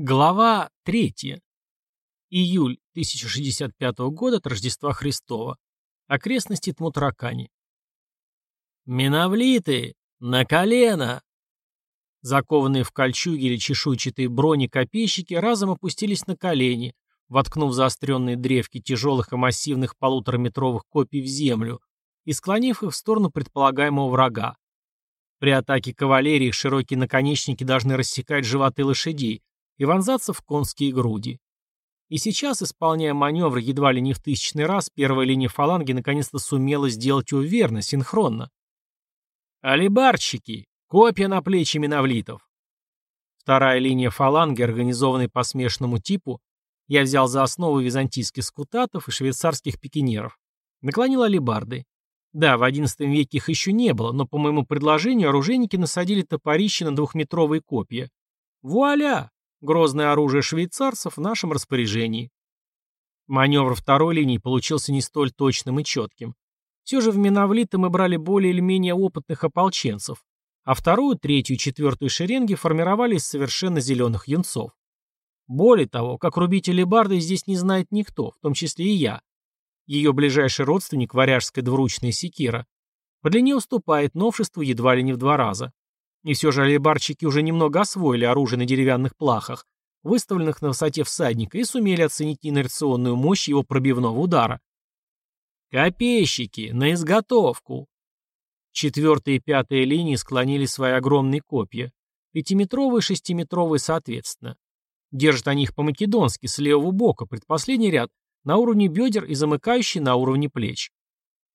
Глава 3. Июль 1065 года от Рождества Христова. Окрестности Тмутракани. «Миновлиты! На колено!» Закованные в кольчуги или чешуйчатые брони копейщики разом опустились на колени, воткнув заостренные древки тяжелых и массивных полутораметровых копий в землю и склонив их в сторону предполагаемого врага. При атаке кавалерии широкие наконечники должны рассекать животы лошадей, и вонзаться в конские груди. И сейчас, исполняя маневр едва ли не в тысячный раз, первая линия фаланги наконец-то сумела сделать его верно, синхронно. «Алибарщики! Копья на плечи миновлитов!» Вторая линия фаланги, организованной по смешанному типу, я взял за основу византийских скутатов и швейцарских пикинеров. Наклонил алибарды. Да, в XI веке их еще не было, но по моему предложению оружейники насадили топорищи на двухметровые копья. Вуаля! Грозное оружие швейцарцев в нашем распоряжении. Маневр второй линии получился не столь точным и четким. Все же в Миновлиты мы брали более или менее опытных ополченцев, а вторую, третью и четвертую шеренги формировали из совершенно зеленых юнцов. Более того, как рубить алебарды здесь не знает никто, в том числе и я. Ее ближайший родственник, варяжская двуручная секира, по длине уступает новшеству едва ли не в два раза. И все же алибарчики уже немного освоили оружие на деревянных плахах, выставленных на высоте всадника, и сумели оценить инерционную мощь его пробивного удара. «Копейщики! На изготовку!» Четвертая и пятая линии склонили свои огромные копья, пятиметровые и шестиметровые соответственно. Держат они их по-македонски, с левого бока, предпоследний ряд, на уровне бедер и замыкающий на уровне плеч.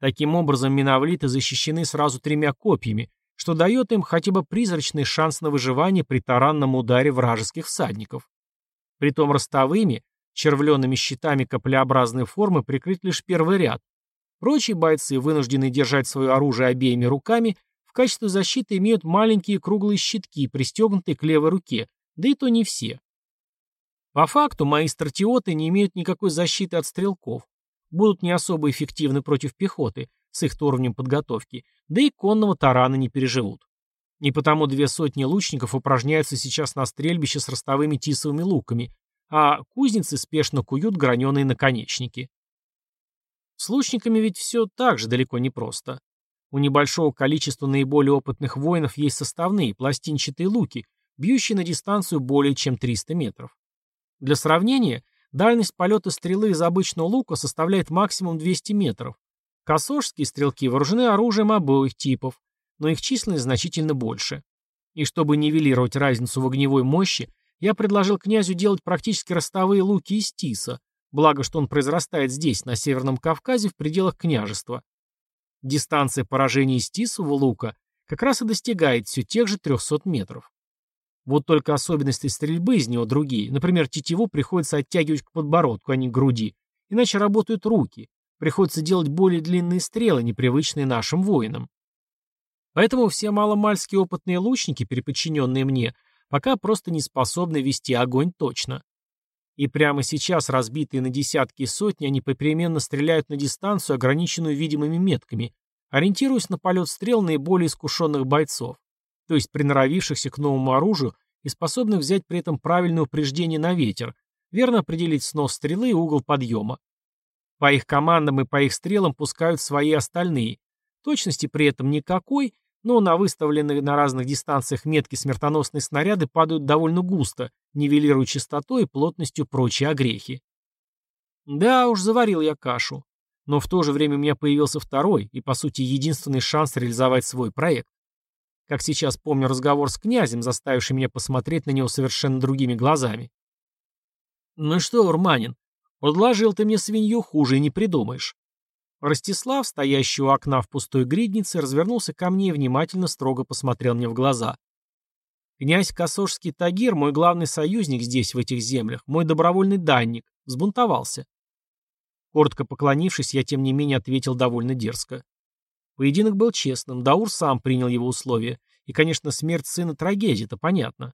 Таким образом, миновлиты защищены сразу тремя копьями, что дает им хотя бы призрачный шанс на выживание при таранном ударе вражеских всадников. Притом ростовыми, червленными щитами каплеобразной формы прикрыт лишь первый ряд. Прочие бойцы, вынужденные держать свое оружие обеими руками, в качестве защиты имеют маленькие круглые щитки, пристегнутые к левой руке, да и то не все. По факту, мои стратиоты не имеют никакой защиты от стрелков, будут не особо эффективны против пехоты, с их уровнем подготовки, да и конного тарана не переживут. И потому две сотни лучников упражняются сейчас на стрельбище с ростовыми тисовыми луками, а кузницы спешно куют граненые наконечники. С лучниками ведь все так же далеко не просто. У небольшого количества наиболее опытных воинов есть составные, пластинчатые луки, бьющие на дистанцию более чем 300 метров. Для сравнения, дальность полета стрелы из обычного лука составляет максимум 200 метров, Косожские стрелки вооружены оружием обоих типов, но их численность значительно больше. И чтобы нивелировать разницу в огневой мощи, я предложил князю делать практически ростовые луки из тиса, благо что он произрастает здесь, на Северном Кавказе, в пределах княжества. Дистанция поражения из тисового лука как раз и достигает все тех же 300 метров. Вот только особенности стрельбы из него другие. Например, тетиву приходится оттягивать к подбородку, а не к груди, иначе работают руки, Приходится делать более длинные стрелы, непривычные нашим воинам. Поэтому все маломальские опытные лучники, переподчиненные мне, пока просто не способны вести огонь точно. И прямо сейчас, разбитые на десятки и сотни, они попеременно стреляют на дистанцию, ограниченную видимыми метками, ориентируясь на полет стрел наиболее искушенных бойцов, то есть приноровившихся к новому оружию и способных взять при этом правильное упреждение на ветер, верно определить снос стрелы и угол подъема. По их командам и по их стрелам пускают свои остальные. Точности при этом никакой, но на выставленные на разных дистанциях метки смертоносные снаряды падают довольно густо, нивелируя частотой и плотностью прочие огрехи. Да уж, заварил я кашу. Но в то же время у меня появился второй и, по сути, единственный шанс реализовать свой проект. Как сейчас помню разговор с князем, заставивший меня посмотреть на него совершенно другими глазами. «Ну что, Урманин, Подложил ты мне свинью, хуже и не придумаешь. Ростислав, стоящий у окна в пустой гриднице, развернулся ко мне и внимательно строго посмотрел мне в глаза. Князь Косожский Тагир, мой главный союзник здесь, в этих землях, мой добровольный данник, взбунтовался. Коротко поклонившись, я тем не менее ответил довольно дерзко. Поединок был честным, Даур сам принял его условия. И, конечно, смерть сына трагедия, это понятно.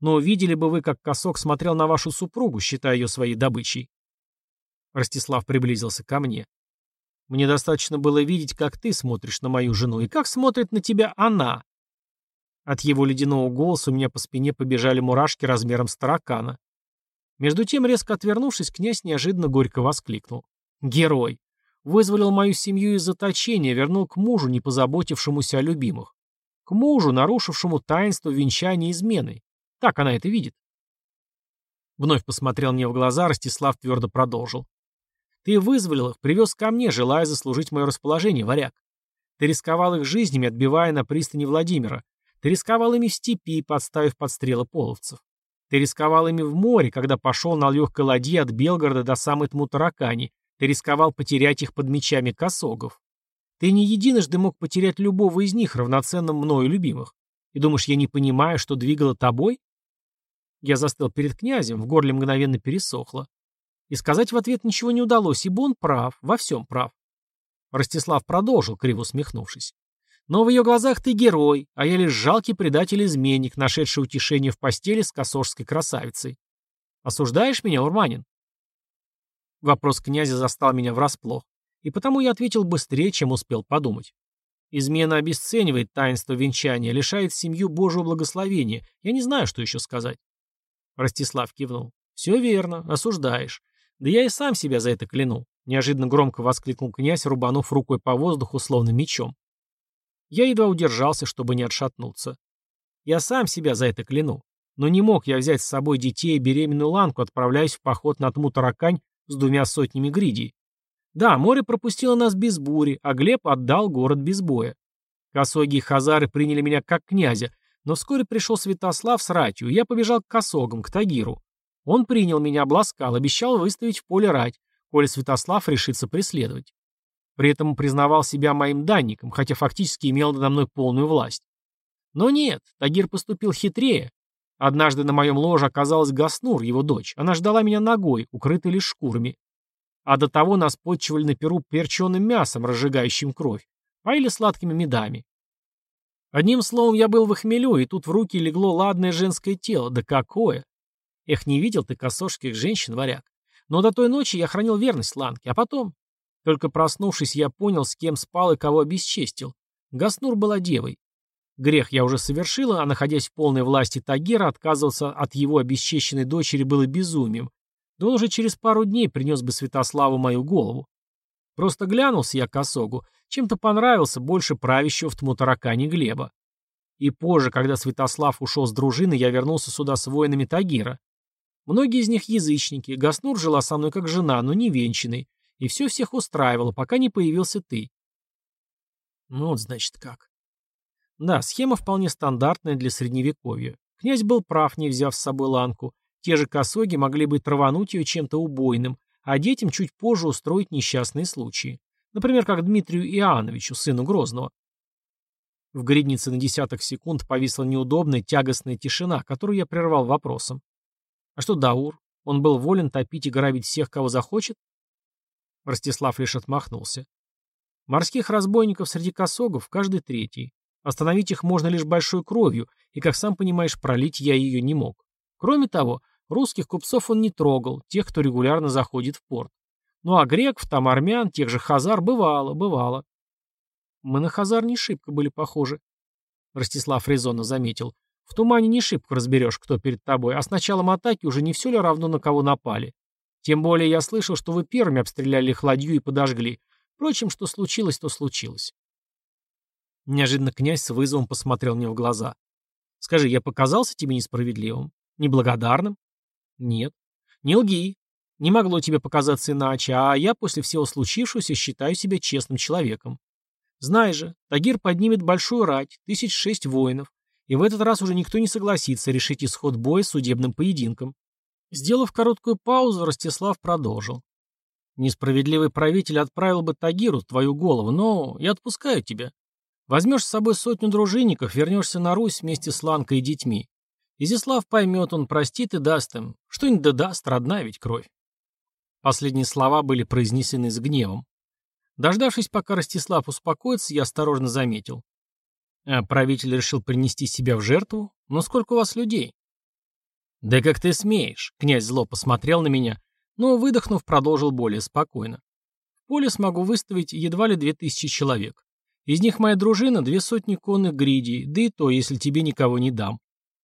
Но видели бы вы, как Косок смотрел на вашу супругу, считая ее своей добычей. Ростислав приблизился ко мне. Мне достаточно было видеть, как ты смотришь на мою жену и как смотрит на тебя она. От его ледяного голоса у меня по спине побежали мурашки размером с таракана. Между тем, резко отвернувшись, князь неожиданно горько воскликнул. «Герой! Вызволил мою семью из заточения, вернул к мужу, не позаботившемуся о любимых. К мужу, нарушившему таинство венчания изменой. Так она это видит». Вновь посмотрел мне в глаза, Ростислав твердо продолжил. «Ты вызволил их, привез ко мне, желая заслужить мое расположение, варяг. Ты рисковал их жизнями, отбивая на пристани Владимира. Ты рисковал ими в степи, подставив под стрелы половцев. Ты рисковал ими в море, когда пошел на легкой ладье от Белгорода до самой Тмутаракани. Ты рисковал потерять их под мечами косогов. Ты не единожды мог потерять любого из них, равноценно мною любимых. И думаешь, я не понимаю, что двигало тобой? Я застыл перед князем, в горле мгновенно пересохло. И сказать в ответ ничего не удалось, ибо он прав, во всем прав. Ростислав продолжил, криво усмехнувшись. Но в ее глазах ты герой, а я лишь жалкий предатель-изменник, нашедший утешение в постели с косожской красавицей. Осуждаешь меня, Урманин? Вопрос князя застал меня врасплох, и потому я ответил быстрее, чем успел подумать. Измена обесценивает таинство венчания, лишает семью Божьего благословения. Я не знаю, что еще сказать. Ростислав кивнул. Все верно, осуждаешь. Да я и сам себя за это кляну. Неожиданно громко воскликнул князь, рубанув рукой по воздуху, словно мечом. Я едва удержался, чтобы не отшатнуться. Я сам себя за это кляну. Но не мог я взять с собой детей и беременную ланку, отправляясь в поход на Тмутаракань с двумя сотнями гридей. Да, море пропустило нас без бури, а Глеб отдал город без боя. Косоги и хазары приняли меня как князя, но вскоре пришел Святослав с ратью, и я побежал к косогам, к Тагиру. Он принял меня, обласкал, обещал выставить в поле рать, коли Святослав решится преследовать. При этом признавал себя моим данником, хотя фактически имел надо мной полную власть. Но нет, Тагир поступил хитрее. Однажды на моем ложе оказалась Гаснур, его дочь. Она ждала меня ногой, укрытой лишь шкурами. А до того нас подчивали на перу перченым мясом, разжигающим кровь, поили сладкими медами. Одним словом, я был в хмелю, и тут в руки легло ладное женское тело. Да какое! Эх, не видел ты косожских женщин, варяг. Но до той ночи я хранил верность Ланке, а потом... Только проснувшись, я понял, с кем спал и кого обесчестил. Гаснур была девой. Грех я уже совершила, а находясь в полной власти Тагира, отказываться от его обесчещенной дочери было безумием. Да он уже через пару дней принес бы Святославу мою голову. Просто глянулся я к Осогу, чем-то понравился больше правящего в Тмутаракане Глеба. И позже, когда Святослав ушел с дружины, я вернулся сюда с воинами Тагира. Многие из них язычники, Гаснур жила со мной как жена, но не венчанной. И все всех устраивало, пока не появился ты. Ну вот, значит, как. Да, схема вполне стандартная для средневековья. Князь был прав, не взяв с собой ланку. Те же косоги могли бы травануть ее чем-то убойным, а детям чуть позже устроить несчастные случаи. Например, как Дмитрию Иоанновичу, сыну Грозного. В гриднице на десяток секунд повисла неудобная тягостная тишина, которую я прервал вопросом. А что Даур? Он был волен топить и грабить всех, кого захочет? Ростислав лишь отмахнулся. Морских разбойников среди косогов каждый третий. Остановить их можно лишь большой кровью, и, как сам понимаешь, пролить я ее не мог. Кроме того, русских купцов он не трогал, тех, кто регулярно заходит в порт. Ну а греков, там армян, тех же хазар бывало, бывало. Мы на хазар не шибко были похожи. Ростислав резонно заметил. В тумане не шибко разберешь, кто перед тобой, а с началом атаки уже не все ли равно, на кого напали. Тем более я слышал, что вы первыми обстреляли их ладью и подожгли. Впрочем, что случилось, то случилось. Неожиданно князь с вызовом посмотрел мне в глаза. «Скажи, я показался тебе несправедливым? Неблагодарным?» «Нет». «Не лги. Не могло тебе показаться иначе, а я после всего случившегося считаю себя честным человеком. Знай же, Тагир поднимет большую рать, тысяч шесть воинов, и в этот раз уже никто не согласится решить исход боя судебным поединком. Сделав короткую паузу, Ростислав продолжил. Несправедливый правитель отправил бы Тагиру твою голову, но я отпускаю тебя. Возьмешь с собой сотню дружинников, вернешься на Русь вместе с Ланкой и детьми. Изяслав поймет, он простит и даст им. Что-нибудь да даст, родная ведь кровь. Последние слова были произнесены с гневом. Дождавшись, пока Ростислав успокоится, я осторожно заметил. А правитель решил принести себя в жертву? Но сколько у вас людей? «Да как ты смеешь?» — князь зло посмотрел на меня, но, выдохнув, продолжил более спокойно. «В поле смогу выставить едва ли две тысячи человек. Из них моя дружина — две сотни конных гридей, да и то, если тебе никого не дам.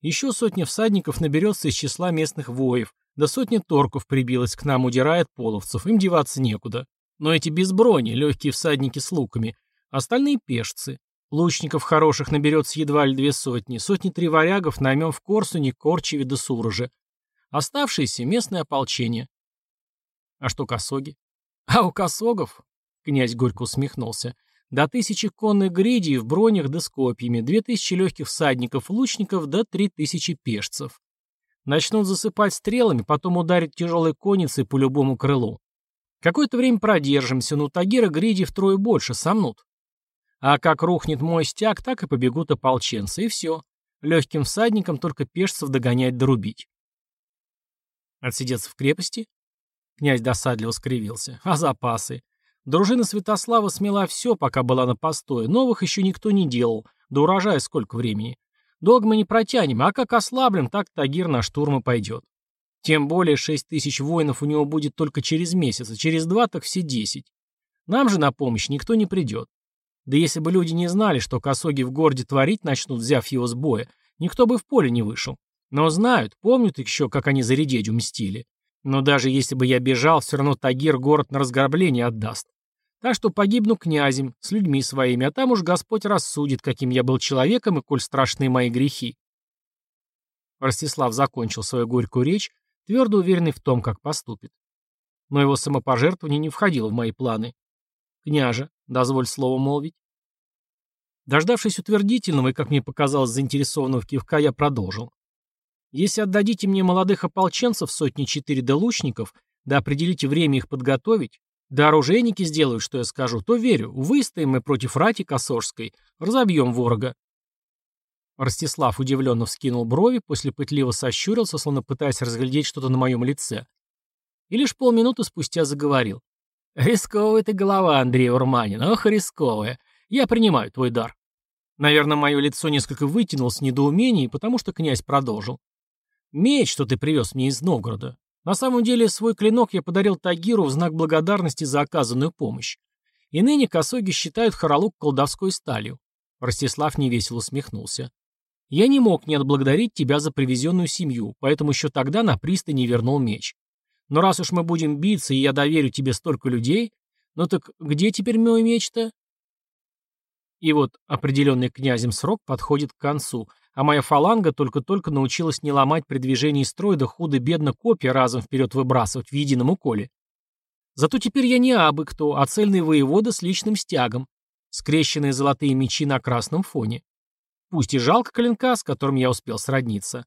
Еще сотня всадников наберется из числа местных воев, да сотня торков прибилась к нам, удирая от половцев, им деваться некуда. Но эти без брони, легкие всадники с луками, остальные пешцы. Лучников хороших наберется едва ли две сотни, сотни три варягов наймем в Корсуне, Корчеве да Суроже. Оставшиеся — местное ополчение. А что косоги? А у косогов, князь горько усмехнулся, до тысячи конных гридей в бронях да с копьями, две тысячи легких всадников, лучников да три тысячи пешцев. Начнут засыпать стрелами, потом ударить тяжелой конницей по любому крылу. Какое-то время продержимся, но Тагира гриди втрое больше сомнут. А как рухнет мой стяг, так и побегут ополченцы, и все. Легким всадникам только пешцев догонять дорубить. Отсидеться в крепости? Князь досадливо скривился. А запасы? Дружина Святослава смела все, пока была на постое. Новых еще никто не делал. До урожая сколько времени. Долго мы не протянем, а как ослаблем, так Тагир на штурм и пойдет. Тем более шесть тысяч воинов у него будет только через месяц, а через два так все десять. Нам же на помощь никто не придет. Да если бы люди не знали, что косоги в городе творить начнут, взяв его с боя, никто бы в поле не вышел. Но знают, помнят еще, как они за редедю мстили. Но даже если бы я бежал, все равно Тагир город на разграбление отдаст. Так что погибну князем, с людьми своими, а там уж Господь рассудит, каким я был человеком и коль страшны мои грехи. Ростислав закончил свою горькую речь, твердо уверенный в том, как поступит. Но его самопожертвование не входило в мои планы. «Княже, дозволь слово молвить». Дождавшись утвердительного и, как мне показалось, заинтересованного кивка, я продолжил. «Если отдадите мне молодых ополченцев сотни четыре до лучников, да определите время их подготовить, да оружейники сделают, что я скажу, то верю, выстоим мы против рати Косожской, разобьем ворога. Ростислав удивленно вскинул брови, после пытливо сощурился, словно пытаясь разглядеть что-то на моем лице. И лишь полминуты спустя заговорил. «Рисковая ты голова, Андрей Урманин, ох, рисковая. Я принимаю твой дар». Наверное, мое лицо несколько вытянулось в недоумении, потому что князь продолжил. «Меч, что ты привез мне из Новгорода. На самом деле, свой клинок я подарил Тагиру в знак благодарности за оказанную помощь. И ныне косоги считают хоролук колдовской сталью. Ростислав невесело усмехнулся. Я не мог не отблагодарить тебя за привезенную семью, поэтому еще тогда на пристани вернул меч. Но раз уж мы будем биться, и я доверю тебе столько людей, ну так где теперь мой меч-то? И вот определенный князем срок подходит к концу, а моя фаланга только-только научилась не ломать при движении строя да худо-бедно копья разом вперед выбрасывать в едином уколе. Зато теперь я не абы кто, а цельный воевода с личным стягом, скрещенные золотые мечи на красном фоне. Пусть и жалко клинка, с которым я успел сродниться.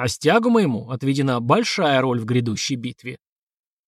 А стягу моему отведена большая роль в грядущей битве.